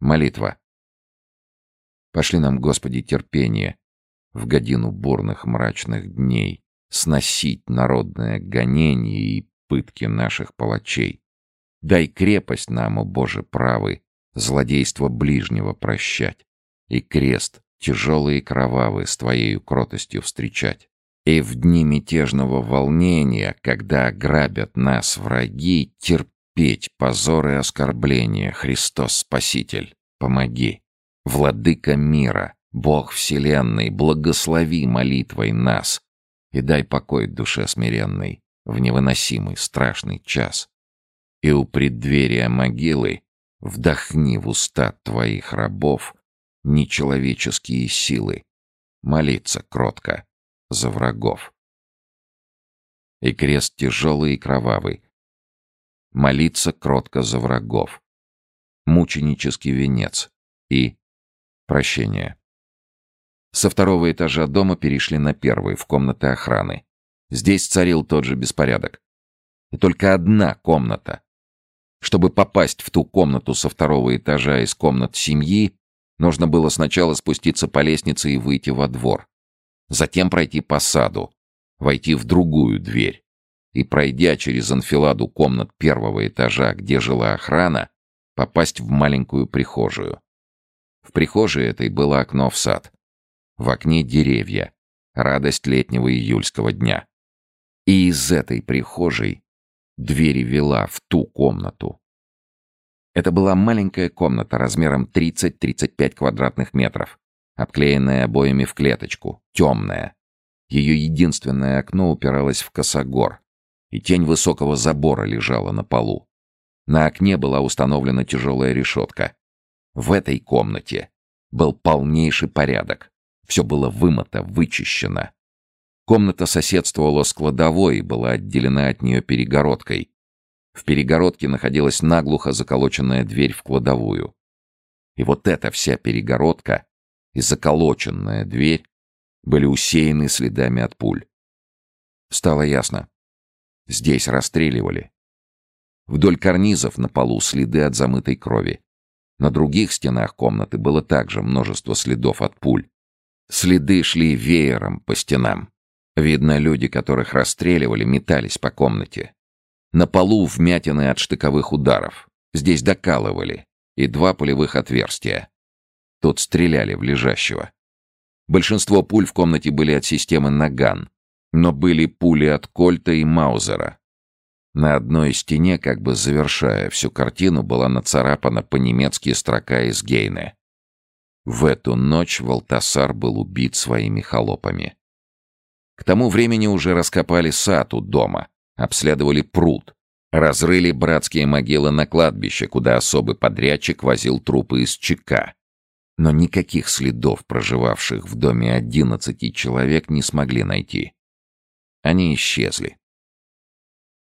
Молитва. Пошли нам, Господи, терпение в годину бурных мрачных дней, сносить народное гонение и пытки наших палачей. Дай крепость нам, о Боже правый, злодейство ближнего прощать, и крест тяжелый и кровавый с Твоею кротостью встречать. И в дни мятежного волнения, когда грабят нас враги, терпеть позор и оскорбления, Христос Спаситель, помоги. Владыка мира, Бог Вселенной, благослови молитвой нас и дай покой душе смиренной в невыносимый страшный час. И у преддверия могилы вдохни в уста твоих рабов нечеловеческие силы, молиться кротко за врагов. И крест тяжелый и кровавый. Молиться кротко за врагов. Мученический венец и прощение. Со второго этажа дома перешли на первый, в комнаты охраны. Здесь царил тот же беспорядок. И только одна комната. Чтобы попасть в ту комнату со второго этажа из комнат семьи, нужно было сначала спуститься по лестнице и выйти во двор затем пройти по саду, войти в другую дверь и, пройдя через анфиладу комнат первого этажа, где жила охрана, попасть в маленькую прихожую. В прихожей этой было окно в сад. В окне деревья. Радость летнего июльского дня. И из этой прихожей двери вела в ту комнату. Это была маленькая комната размером 30-35 квадратных метров обклеенная обоями в клеточку, темная. Ее единственное окно упиралось в косогор, и тень высокого забора лежала на полу. На окне была установлена тяжелая решетка. В этой комнате был полнейший порядок. Все было вымыто, вычищено. Комната соседствовала с кладовой и была отделена от нее перегородкой. В перегородке находилась наглухо заколоченная дверь в кладовую. И вот эта вся перегородка и заколоченная дверь были усеяны следами от пуль. Стало ясно. Здесь расстреливали. Вдоль карнизов на полу следы от замытой крови. На других стенах комнаты было также множество следов от пуль. Следы шли веером по стенам. Видно, люди, которых расстреливали, метались по комнате. На полу вмятины от штыковых ударов. Здесь докалывали. И два пулевых отверстия. Тут стреляли в лежащего. Большинство пуль в комнате были от системы «Наган», но были пули от Кольта и Маузера. На одной стене, как бы завершая всю картину, была нацарапана по-немецки строка из Гейне. В эту ночь Валтасар был убит своими холопами. К тому времени уже раскопали сад у дома, обследовали пруд, разрыли братские могилы на кладбище, куда особый подрядчик возил трупы из ЧК, но никаких следов проживавших в доме одиннадцати человек не смогли найти. Они исчезли.